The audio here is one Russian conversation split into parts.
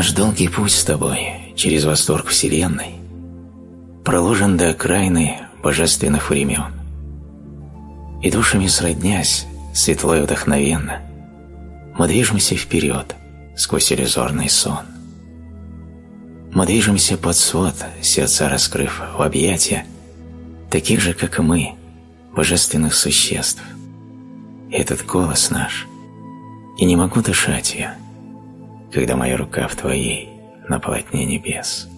Наш долгий путь с тобой через восторг Вселенной проложен до окраины божественных времен. И душами сроднясь, светло и вдохновенно, мы движемся вперед сквозь иллюзорный сон. Мы движемся под свод, сердца раскрыв в объятия, таких же, как и мы, божественных существ. Этот голос наш, и не могу дышать я, когда моя рука в твоей на полотне небес.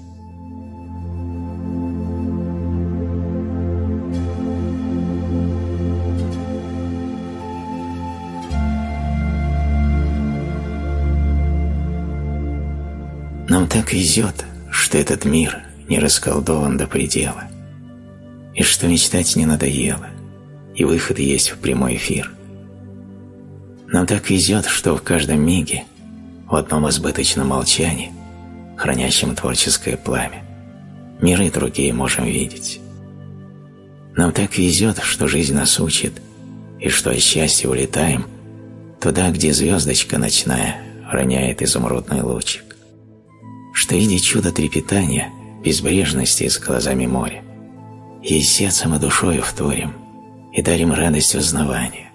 Нам так везет, что этот мир не расколдован до предела, и что мечтать не надоело, и выход есть в прямой эфир. Нам так везет, что в каждом миге, в одном избыточном молчании, хранящем творческое пламя, миры другие можем видеть. Нам так везет, что жизнь нас учит, и что от счастья улетаем туда, где звездочка ночная роняет изумрудный лучик что, видя чудо трепетания, безбрежности с глазами моря, ей сердцем и душою вторим и дарим радость узнавания.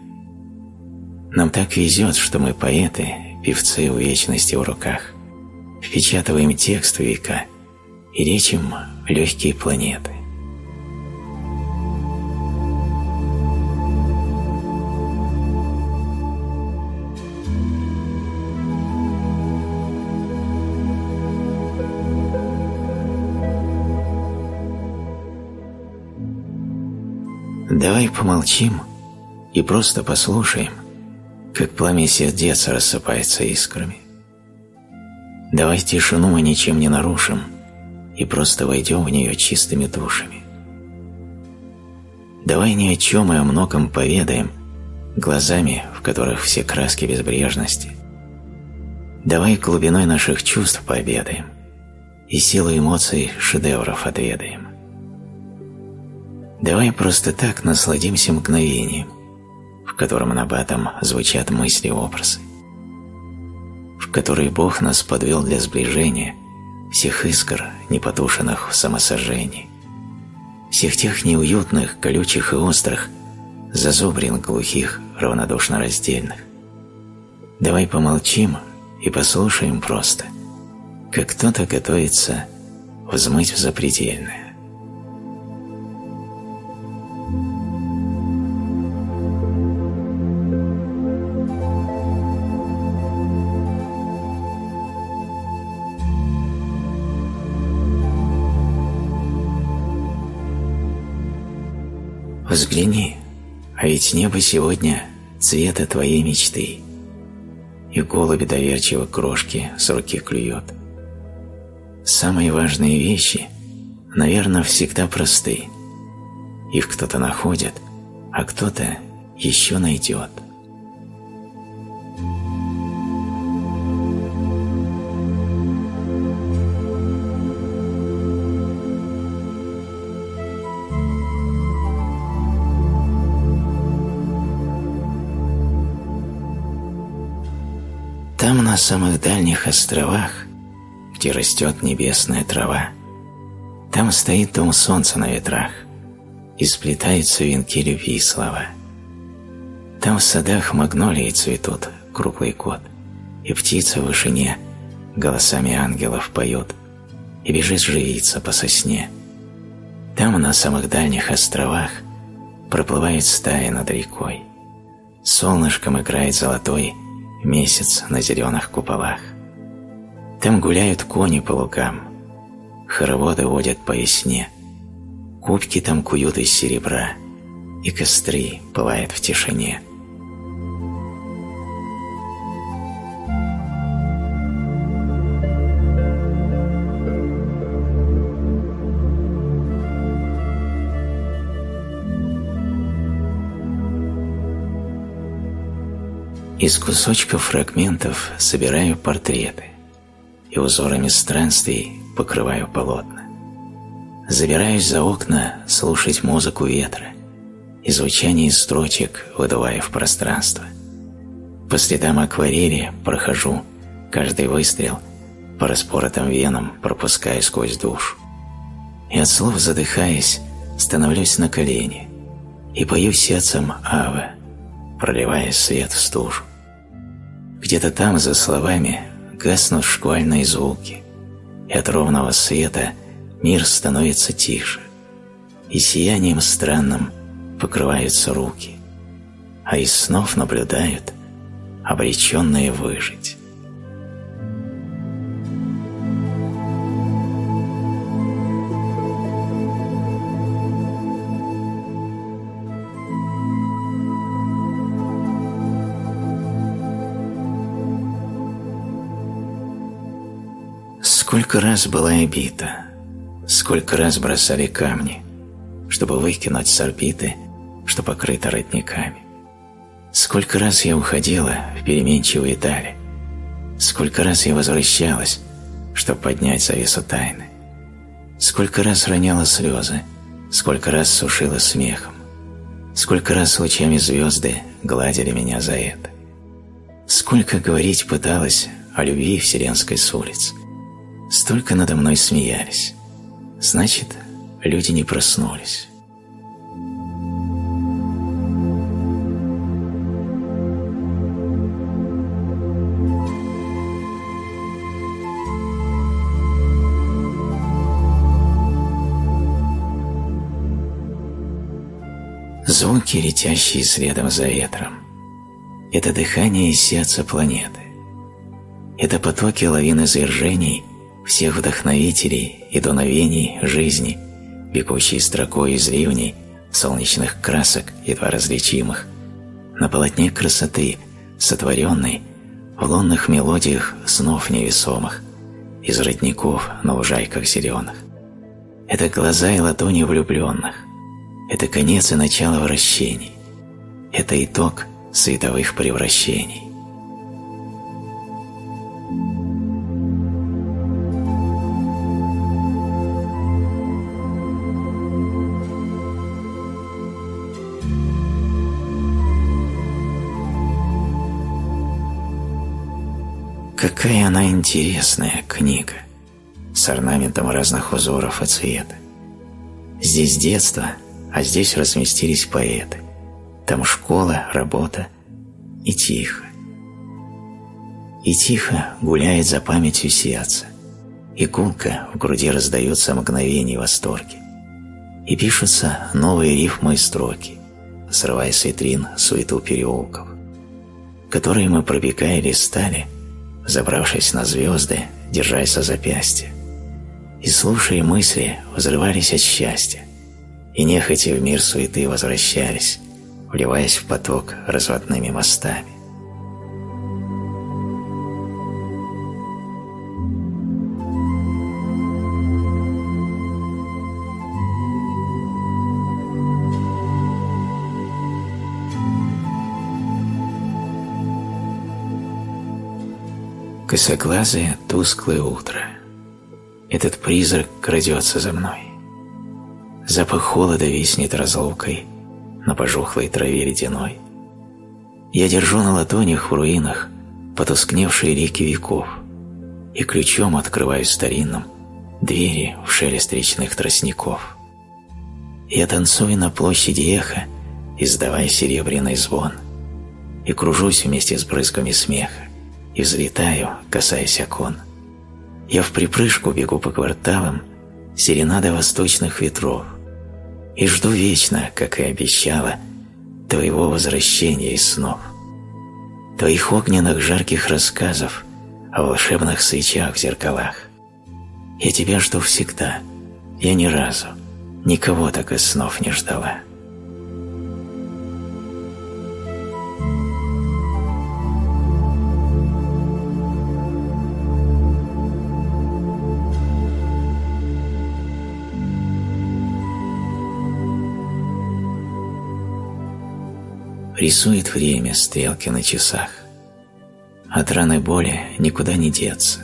Нам так везет, что мы поэты, певцы у вечности в руках, впечатываем текст века и речим легкие планеты. Давай помолчим и просто послушаем, как пламя сердец рассыпается искрами. Давай тишину мы ничем не нарушим и просто войдем в нее чистыми душами. Давай ни о чем и о многом поведаем, глазами, в которых все краски безбрежности. Давай глубиной наших чувств пообедаем и силу эмоций шедевров отведаем. Давай просто так насладимся мгновением, в котором на батом звучат мысли и образы, в который Бог нас подвел для сближения всех искр, непотушенных в самосожжении, всех тех неуютных, колючих и острых, зазубрин глухих, равнодушно раздельных. Давай помолчим и послушаем просто, как кто-то готовится взмыть в запредельное. Взгляни, а ведь небо сегодня цвета твоей мечты, и голубь доверчиво крошки с руки клюет. Самые важные вещи, наверное, всегда просты. Их кто-то находит, а кто-то еще найдет. На самых дальних островах, где растет небесная трава, там стоит дом солнца на ветрах, и сплетаются венки любви и слова. Там в садах магнолии цветут, круглый год, и птицы в вышине голосами ангелов поют, и бежит живица по сосне. Там, на самых дальних островах, проплывает стая над рекой. Солнышком играет золотой месяц на зеленых куполах. Там гуляют кони по лугам, хороводы водят по весне, кубки там куют из серебра, и костры пылают в тишине. Из кусочков фрагментов собираю портреты и узорами странствий покрываю полотна. Забираюсь за окна слушать музыку ветра и звучание строчек выдуваю в пространство. По следам акварели прохожу каждый выстрел, по распоротым венам пропуская сквозь душу. И от слов задыхаясь, становлюсь на колени и пою сердцем Аве, проливая свет в стужу. Где-то там, за словами, гаснут шквальные звуки, и от ровного света мир становится тише, и сиянием странным покрываются руки, а из снов наблюдают обреченные выжить. Сколько раз была я бита, сколько раз бросали камни, чтобы выкинуть с орбиты, что покрыто родниками. Сколько раз я уходила в переменчивые дали, сколько раз я возвращалась, чтобы поднять завесу тайны. Сколько раз роняла слезы, сколько раз сушила смехом, сколько раз лучами звезды гладили меня за это. Сколько говорить пыталась о любви вселенской с улиц – Столько надо мной смеялись. Значит, люди не проснулись. Звуки, летящие следом за ветром. Это дыхание и сердце планеты. Это потоки лавины извержений – всех вдохновителей и дуновений жизни, бегущей строкой из ливней, солнечных красок, едва различимых, на полотне красоты, сотворенной в лунных мелодиях снов невесомых, из родников на лужайках зеленых. Это глаза и ладони влюбленных, это конец и начало вращений, это итог световых превращений. Какая она интересная книга, с орнаментом разных узоров и цвета. Здесь детство, а здесь разместились поэты. Там школа, работа и тихо. И тихо гуляет за памятью сердце, и гулко в груди раздаются мгновения восторги. И пишутся новые рифмы и строки, срывая с витрин суету переулков, которые мы пробегая листали – забравшись на звезды, держась за запястье. И слушая мысли, взрывались от счастья, и нехотя в мир суеты возвращались, вливаясь в поток разводными мостами. Косоглазое, тусклое утро. Этот призрак крадется за мной. Запах холода виснет разлукой на пожухлой траве ледяной. Я держу на ладонях в руинах потускневшие реки веков и ключом открываю старинным двери в шелест речных тростников. Я танцую на площади эхо, издавая серебряный звон, и кружусь вместе с брызгами смеха и взлетаю, касаясь окон. Я в припрыжку бегу по кварталам серенады восточных ветров и жду вечно, как и обещала, твоего возвращения из снов, твоих огненных жарких рассказов о волшебных свечах в зеркалах. Я тебя жду всегда, я ни разу, никого так из снов не ждала. Рисует время стрелки на часах. От раны боли никуда не деться.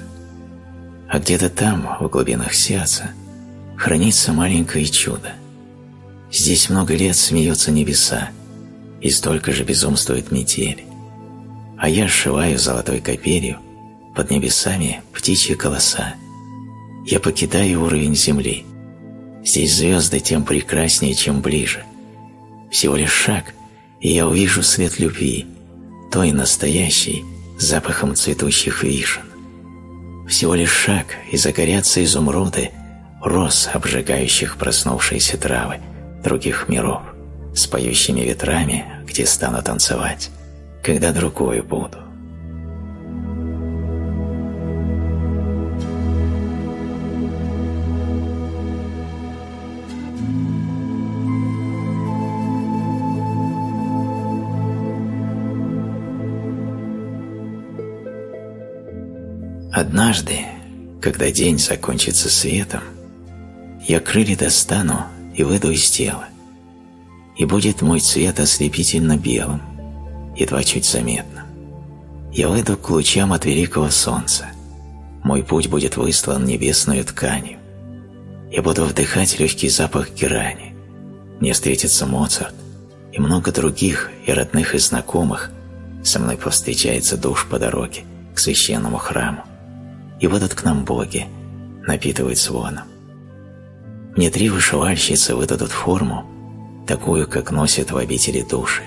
А где-то там, в глубинах сердца, хранится маленькое чудо. Здесь много лет смеются небеса, и столько же безумствует метель. А я сшиваю золотой копелью под небесами птичьи голоса. Я покидаю уровень земли. Здесь звезды тем прекраснее, чем ближе. Всего лишь шаг, и я увижу свет любви, той настоящей, запахом цветущих вишен. Всего лишь шаг, и загорятся изумруды, роз, обжигающих проснувшиеся травы других миров, с поющими ветрами, где стану танцевать, когда другую буду. Однажды, когда день закончится светом, я крылья достану и выйду из тела, и будет мой цвет ослепительно белым, едва чуть заметным. Я выйду к лучам от великого солнца, мой путь будет выслан небесной тканью. Я буду вдыхать легкий запах герани, мне встретится Моцарт и много других и родных и знакомых, со мной повстречается душ по дороге к священному храму и выйдут к нам боги, напитывают звоном. Мне три вышивальщицы выдадут форму, такую, как носят в обители души,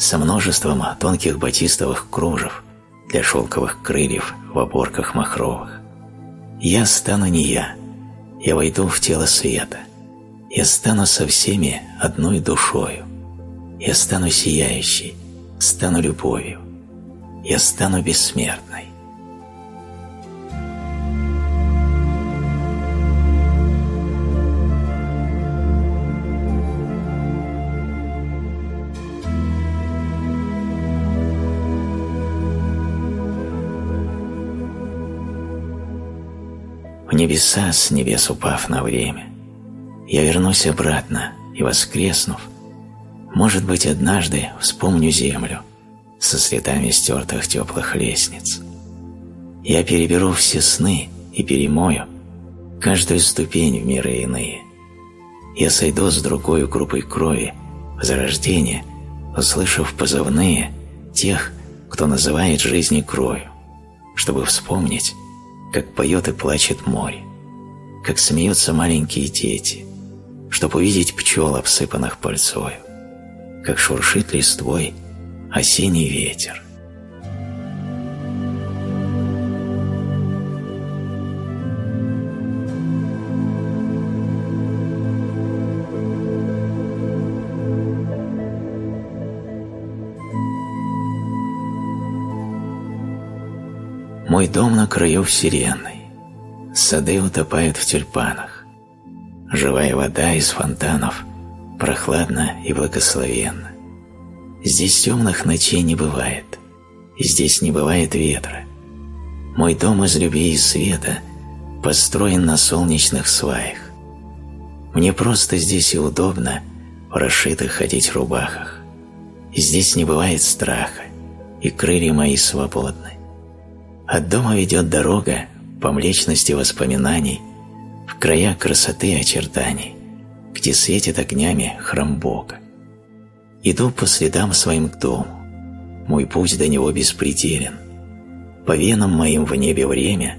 со множеством тонких батистовых кружев для шелковых крыльев в оборках махровых. Я стану не я, я войду в тело света, я стану со всеми одной душою, я стану сияющей, стану любовью, я стану бессмертной. Небеса с небес упав на время. Я вернусь обратно и, воскреснув, может быть, однажды вспомню землю со следами стертых теплых лестниц. Я переберу все сны и перемою каждую ступень в миры иные. Я сойду с другой группой крови возрождения, услышав позывные тех, кто называет жизни кровью, чтобы вспомнить, как поет и плачет море, как смеются маленькие дети, чтобы увидеть пчел, обсыпанных пыльцою, как шуршит листвой осенний ветер. Мой дом на краю вселенной. Сады утопают в тюльпанах. Живая вода из фонтанов прохладна и благословенна. Здесь темных ночей не бывает. Здесь не бывает ветра. Мой дом из любви и света построен на солнечных сваях. Мне просто здесь и удобно в расшитых ходить рубахах. Здесь не бывает страха, и крылья мои свободны. От дома ведет дорога по млечности воспоминаний в края красоты очертаний, где светит огнями храм Бога. Иду по следам своим к дому, мой путь до него беспределен. По венам моим в небе время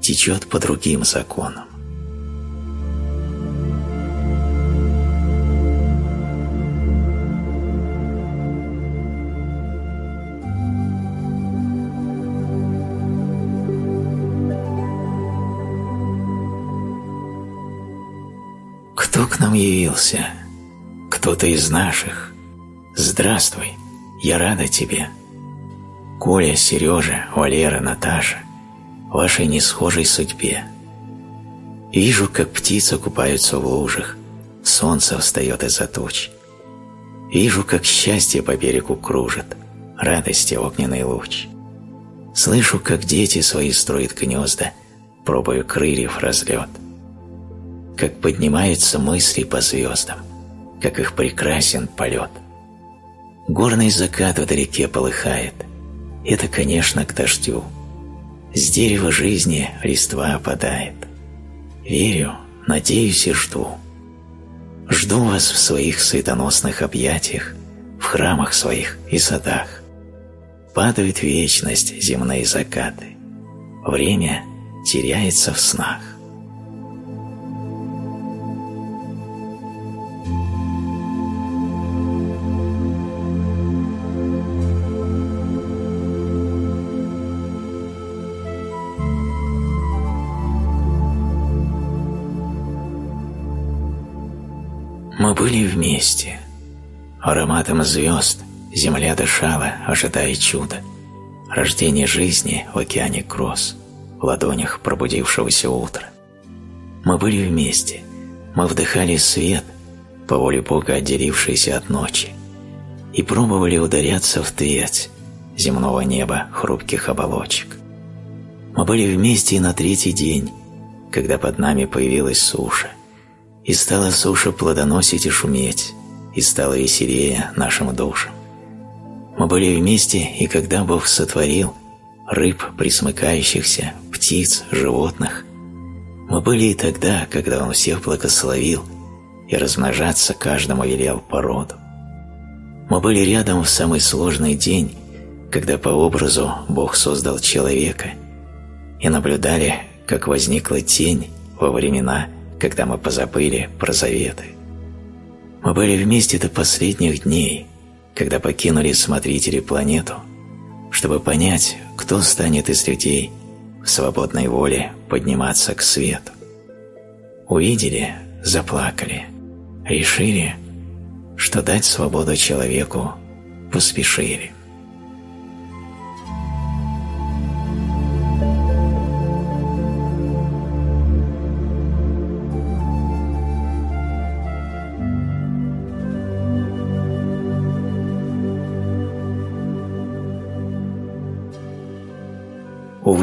течет по другим законам. Явился? Кто-то из наших. Здравствуй, я рада тебе. Коля, Сережа, Валера, Наташа, вашей несхожей судьбе. Вижу, как птицы купаются в лужах, солнце встает из-за туч. Вижу, как счастье по берегу кружит, радости огненный луч. Слышу, как дети свои строят гнезда, пробую крыльев разлет – как поднимаются мысли по звездам, как их прекрасен полет. Горный закат вдалеке полыхает. Это, конечно, к дождю. С дерева жизни листва опадает. Верю, надеюсь и жду. Жду вас в своих светоносных объятиях, в храмах своих и садах. Падают вечность земные закаты. время теряется в снах. Были вместе. Ароматом звезд земля дышала, ожидая чуда. Рождение жизни в океане Кросс, в ладонях пробудившегося утра. Мы были вместе. Мы вдыхали свет, по воле Бога отделившийся от ночи, и пробовали ударяться в треть земного неба хрупких оболочек. Мы были вместе и на третий день, когда под нами появилась суша, и стала суша плодоносить и шуметь, и стала веселее нашим душам. Мы были вместе, и когда Бог сотворил рыб, присмыкающихся, птиц, животных, мы были и тогда, когда Он всех благословил и размножаться каждому велел породу. Мы были рядом в самый сложный день, когда по образу Бог создал человека, и наблюдали, как возникла тень во времена, когда мы позабыли про заветы. Мы были вместе до последних дней, когда покинули смотрители планету, чтобы понять, кто станет из людей в свободной воле подниматься к свету. Увидели, заплакали, решили, что дать свободу человеку поспешили.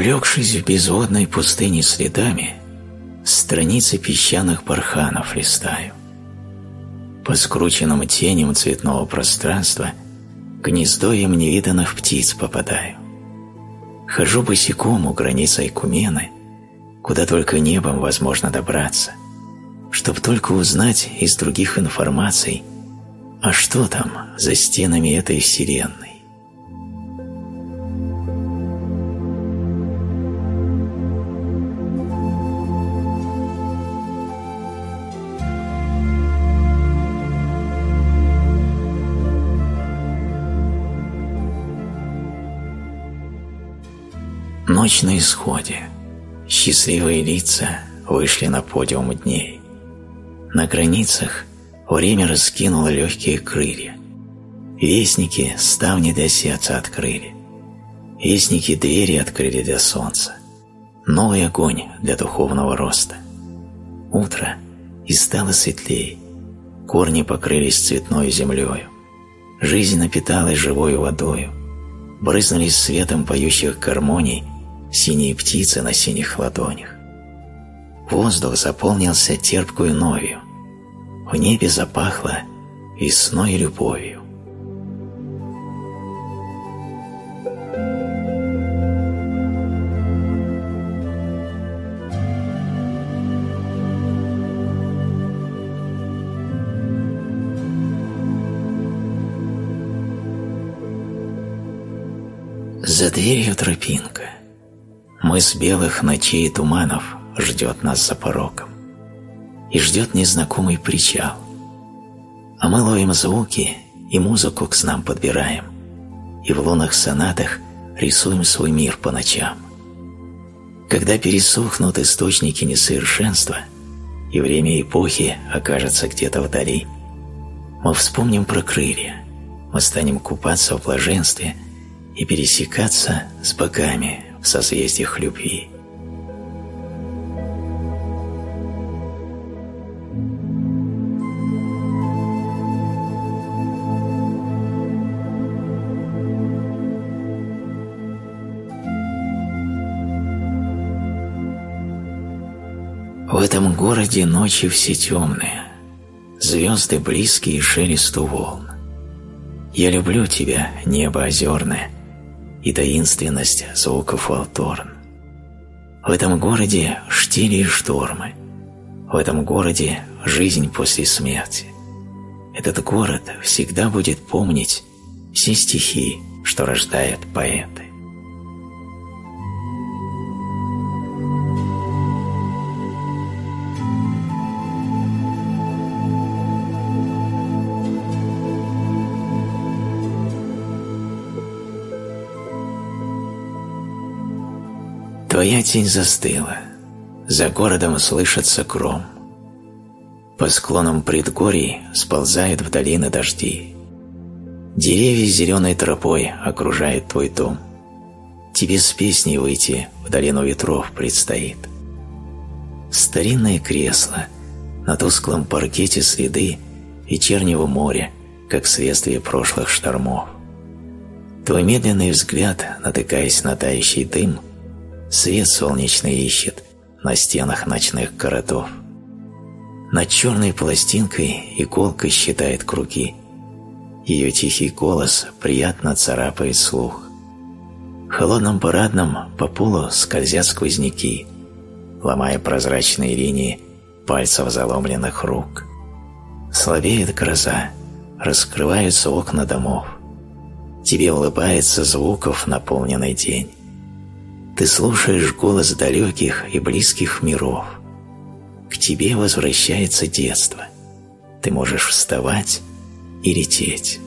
Увлекшись в безводной пустыне следами, страницы песчаных барханов листаю. По скрученным теням цветного пространства гнездо им невиданных птиц попадаю. Хожу босиком у границы Айкумены, куда только небом возможно добраться, чтоб только узнать из других информаций, а что там за стенами этой вселенной. Ночь на исходе. Счастливые лица вышли на подиум дней. На границах время раскинуло легкие крылья. Вестники ставни для сердца открыли. Вестники двери открыли для солнца. Новый огонь для духовного роста. Утро и стало светлей. Корни покрылись цветной землею. Жизнь напиталась живой водою. Брызнулись светом поющих гармоний синие птицы на синих ладонях. Воздух заполнился терпкую новью. В небе запахло весной любовью. За дверью тропинка. Мыс белых ночей и туманов ждет нас за порогом. И ждет незнакомый причал. А мы ловим звуки и музыку к нам подбираем. И в лунах сонатах рисуем свой мир по ночам. Когда пересохнут источники несовершенства, и время эпохи окажется где-то вдали, мы вспомним про крылья, мы станем купаться в блаженстве и пересекаться с богами в созвездиях любви. В этом городе ночи все темные, звезды близкие шелесту волн. Я люблю тебя, небо озерное, и таинственность звуков волторн. В этом городе штили и штормы. В этом городе жизнь после смерти. Этот город всегда будет помнить все стихи, что рождают поэты. Тень застыла, за городом слышится гром. По склонам предгорий сползают в долины дожди. Деревья зеленой тропой окружают твой дом. Тебе с песней выйти в долину ветров предстоит. Старинное кресло, на тусклом паркете следы вечернего моря, как следствие прошлых штормов. Твой медленный взгляд, натыкаясь на тающий дым, свет солнечный ищет на стенах ночных городов. Над черной пластинкой иголка считает круги. Ее тихий голос приятно царапает слух. В холодном парадном по полу скользят сквозняки, ломая прозрачные линии пальцев заломленных рук. Слабеет гроза, раскрываются окна домов. Тебе улыбается звуков наполненный день. Ты слушаешь голос далеких и близких миров. К тебе возвращается детство. Ты можешь вставать и лететь.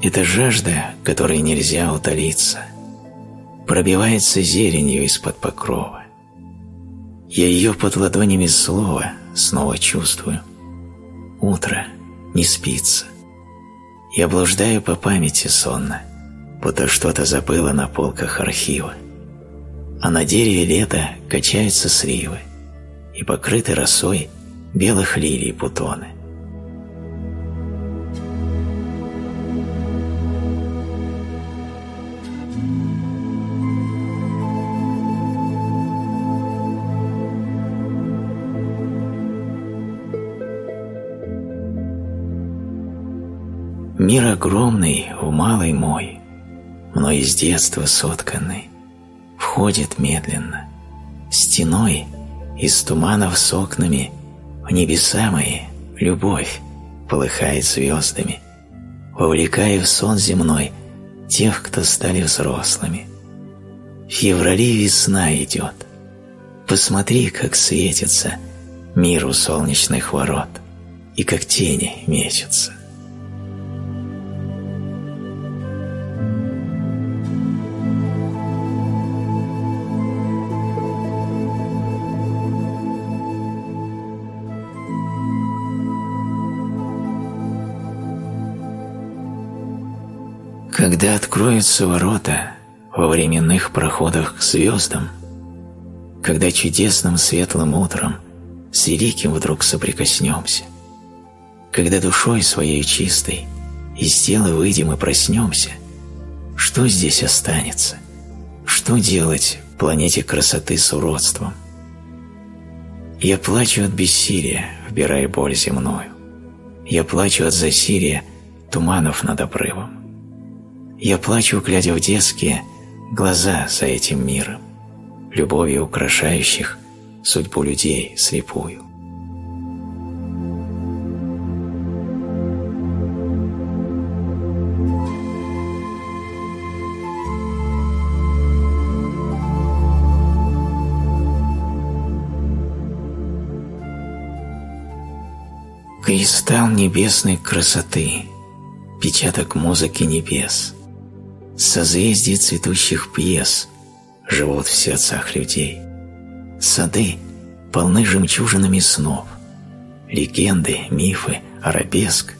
Это жажда, которой нельзя утолиться, пробивается зеленью из-под покрова. Я ее под ладонями слова снова чувствую. Утро, не спится. Я блуждаю по памяти сонно, будто что-то забыла на полках архива. А на дереве лета качаются сливы, и покрыты росой белых лилий бутоны. Мир огромный, в малый мой, мной с детства сотканный, входит медленно, стеной из туманов с окнами в небеса мои любовь полыхает звездами, вовлекая в сон земной тех, кто стали взрослыми. В феврале весна идет. Посмотри, как светится мир у солнечных ворот и как тени мечутся. Когда откроются ворота во временных проходах к звездам, когда чудесным светлым утром с великим вдруг соприкоснемся, когда душой своей чистой из тела выйдем и проснемся, что здесь останется? Что делать планете красоты с уродством? Я плачу от бессилия, вбирая боль земную. Я плачу от засилия туманов над обрывом. Я плачу, глядя в детские глаза за этим миром, любовью украшающих судьбу людей слепую. Кристалл небесной красоты, печаток музыки небес – Созвездия цветущих пьес живут в сердцах людей. Сады полны жемчужинами снов. Легенды, мифы, арабеск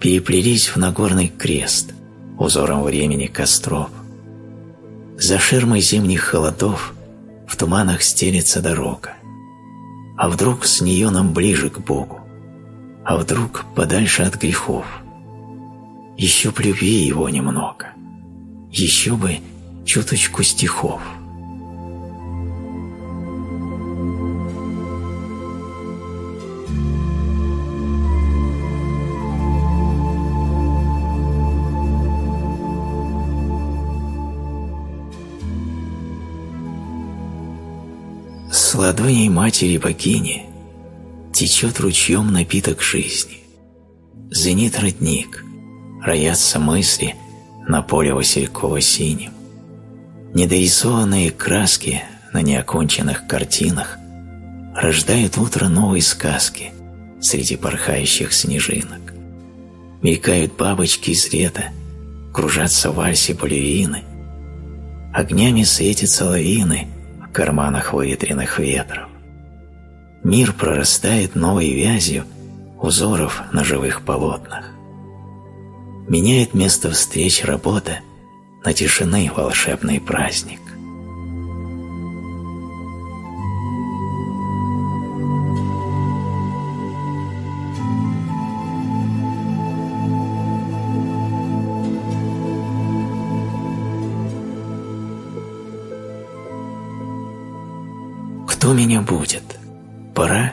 переплелись в Нагорный крест узором времени костров. За ширмой зимних холодов в туманах стелется дорога. А вдруг с нее нам ближе к Богу? А вдруг подальше от грехов? Еще б любви его немного еще бы чуточку стихов. С ладоней матери богини течет ручьем напиток жизни. Звенит родник, роятся мысли – на поле васильково-синим. Недорисованные краски на неоконченных картинах рождают утро новой сказки среди порхающих снежинок. Мелькают бабочки из лета, кружатся в вальсе балерины, огнями светятся лавины в карманах выветренных ветров. Мир прорастает новой вязью узоров на живых полотнах. Меняет место встреч работа на тишины волшебный праздник. Кто меня будет? Пора?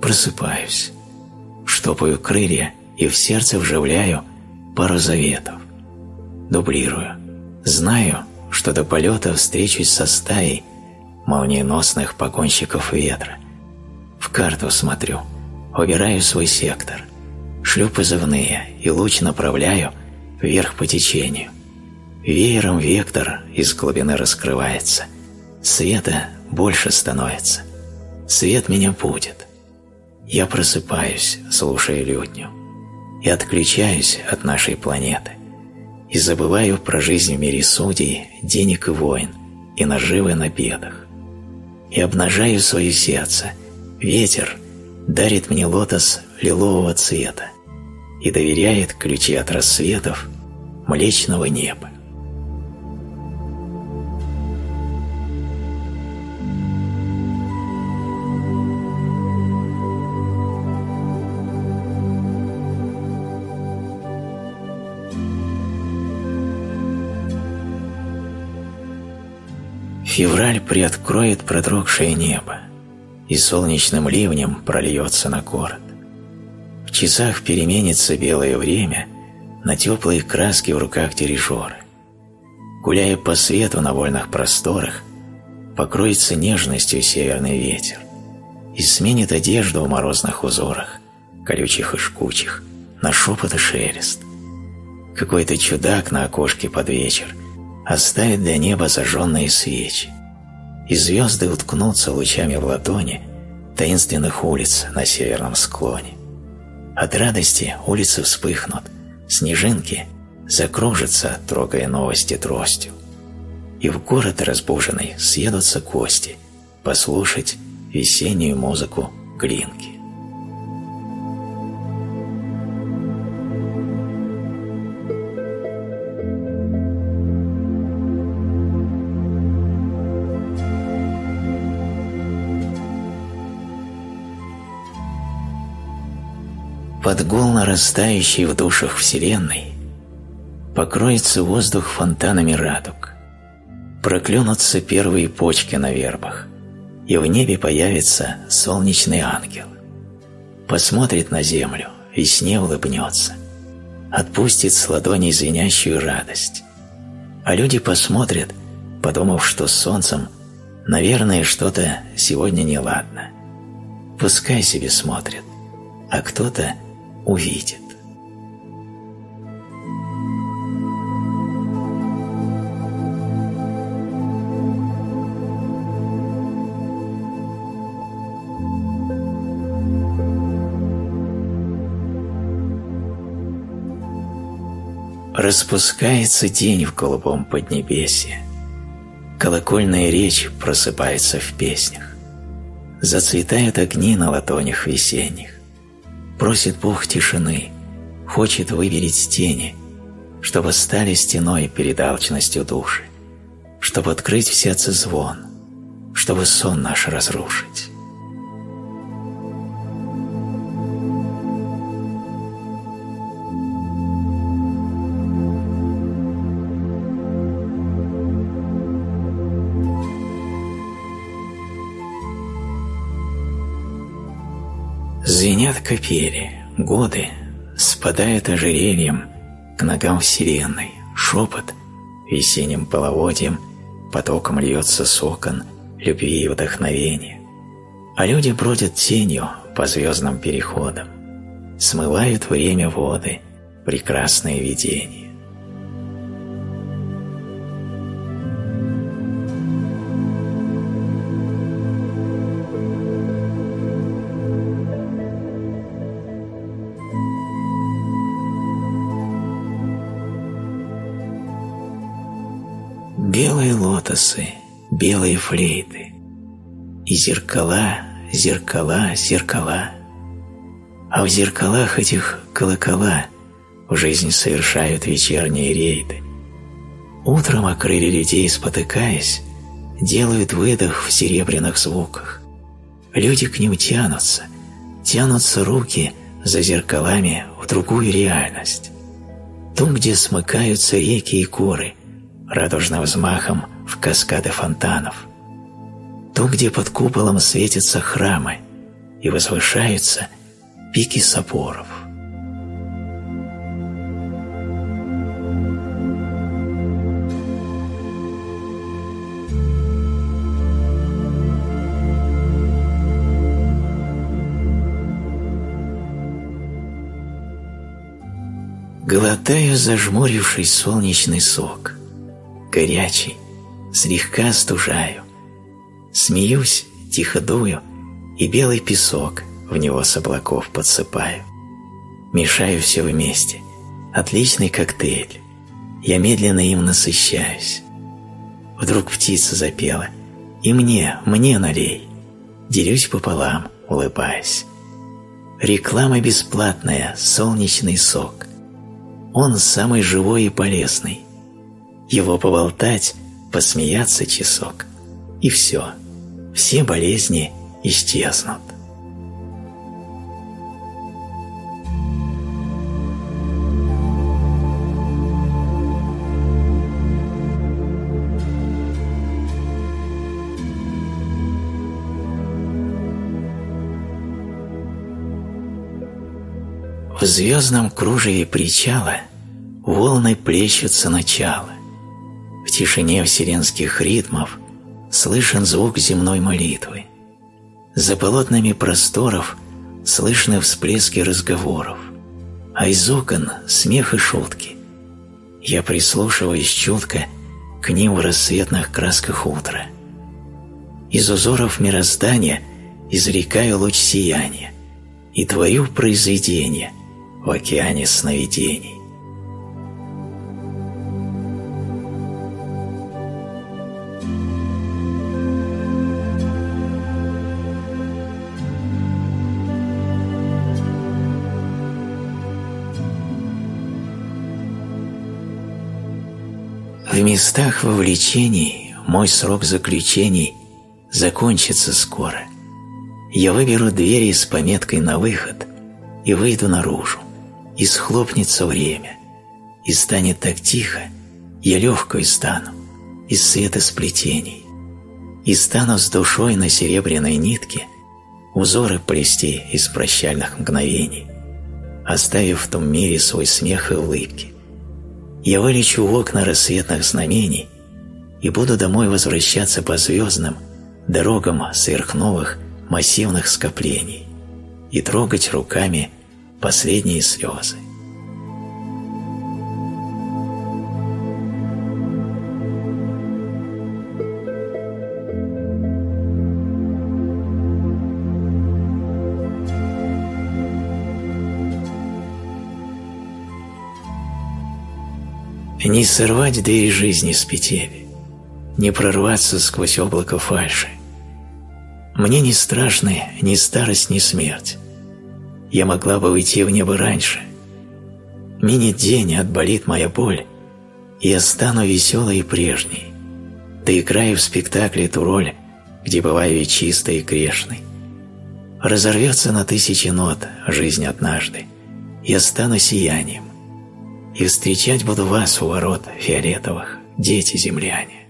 Просыпаюсь. Штопаю крылья и в сердце вживляю пару заветов. Дублирую. Знаю, что до полета встречусь со стаей молниеносных погонщиков ветра. В карту смотрю, выбираю свой сектор, шлю позывные и луч направляю вверх по течению. Веером вектор из глубины раскрывается, света больше становится. Свет меня будет. Я просыпаюсь, слушая лютню, и отключаюсь от нашей планеты, и забываю про жизнь в мире судей, денег и войн, и наживы на бедах. И обнажаю свое сердце. Ветер дарит мне лотос лилового цвета и доверяет ключи от рассветов млечного неба. Февраль приоткроет продрогшее небо, и солнечным ливнем прольется на город. В часах переменится белое время на теплые краски в руках дирижера. Гуляя по свету на вольных просторах, покроется нежностью северный ветер и сменит одежду в морозных узорах, колючих и жгучих, на шепот и шелест. Какой-то чудак на окошке под вечер – оставит для неба зажженные свечи, и звезды уткнутся лучами в ладони таинственных улиц на северном склоне. От радости улицы вспыхнут, снежинки закружатся, трогая новости тростью. И в город разбуженный съедутся кости послушать весеннюю музыку глинки. Под гул нарастающий в душах Вселенной покроется воздух фонтанами радуг, проклюнутся первые почки на вербах, и в небе появится солнечный ангел. Посмотрит на землю, весне улыбнется, отпустит с ладоней звенящую радость. А люди посмотрят, подумав, что с солнцем, наверное, что-то сегодня неладно. Пускай себе смотрят, а кто-то – увидит. Распускается день в голубом поднебесье. Колокольная речь просыпается в песнях. Зацветают огни на ладонях весенних. Просит Бог тишины, хочет выверить тени, чтобы стали стеной перед алчностью души, чтобы открыть в сердце звон, чтобы сон наш разрушить. Капели, годы, спадают ожерельем к ногам вселенной, шепот весенним половодьем, потоком льется сокон любви и вдохновения. А люди бродят тенью по звездным переходам, смывают время воды, прекрасные видения. Лотосы, белые флейты. И зеркала, зеркала, зеркала. А в зеркалах этих колокола в жизнь совершают вечерние рейды. Утром окрыли людей, спотыкаясь, делают выдох в серебряных звуках. Люди к ним тянутся, тянутся руки за зеркалами в другую реальность. Ту, где смыкаются реки и горы, радужным взмахом в каскады фонтанов. Ту, где под куполом светятся храмы и возвышаются пики соборов. Глотаю зажмуривший солнечный сок, горячий, слегка стужаю. Смеюсь, тихо дую, и белый песок в него с облаков подсыпаю. Мешаю все вместе, отличный коктейль. Я медленно им насыщаюсь. Вдруг птица запела, и мне, мне налей. Делюсь пополам, улыбаясь. Реклама бесплатная, солнечный сок. Он самый живой и полезный. Его поболтать, посмеяться часок, и все, все болезни исчезнут. В звездном кружеве причала волны плещутся начало. В тишине вселенских ритмов слышен звук земной молитвы. За полотнами просторов слышны всплески разговоров, а из окон смех и шутки. Я прислушиваюсь чутко к ним в рассветных красках утра. Из узоров мироздания извлекаю луч сияния и творю произведение – в океане сновидений. Местах вовлечений мой срок заключений закончится скоро. Я выберу двери с пометкой на выход и выйду наружу и схлопнется время, и станет так тихо, я легкой стану из света сплетений, и стану с душой на серебряной нитке узоры плести из прощальных мгновений, оставив в том мире свой смех и улыбки. Я вылечу в окна рассветных знамений и буду домой возвращаться по звездным дорогам сверхновых массивных скоплений и трогать руками последние слезы. Не сорвать двери жизни с петель, не прорваться сквозь облако фальши. Мне не страшны ни старость, ни смерть я могла бы уйти в небо раньше. Минет день, отболит моя боль, и я стану веселой и прежней, да играю в спектакле ту роль, где бываю и чистой, и грешной. Разорвется на тысячи нот жизнь однажды, я стану сиянием, и встречать буду вас у ворот фиолетовых, дети-земляне.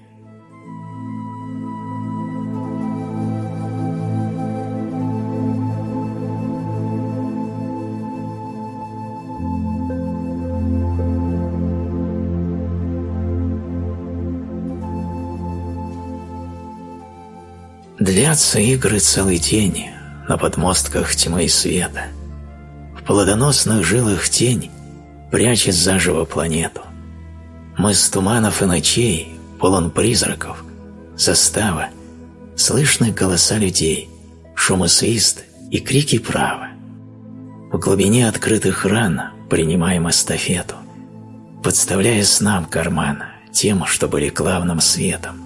Длятся игры целый день на подмостках тьмы и света. В плодоносных жилах тень прячет заживо планету. Мы с туманов и ночей, полон призраков, застава, слышны голоса людей, шум и свист и крики права. В глубине открытых ран принимаем эстафету, подставляя снам кармана тем, что были главным светом.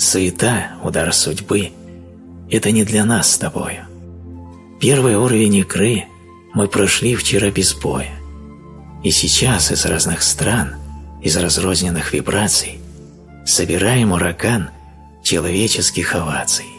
суета, удар судьбы – это не для нас с тобою. Первый уровень икры мы прошли вчера без боя. И сейчас из разных стран, из разрозненных вибраций собираем ураган человеческих оваций.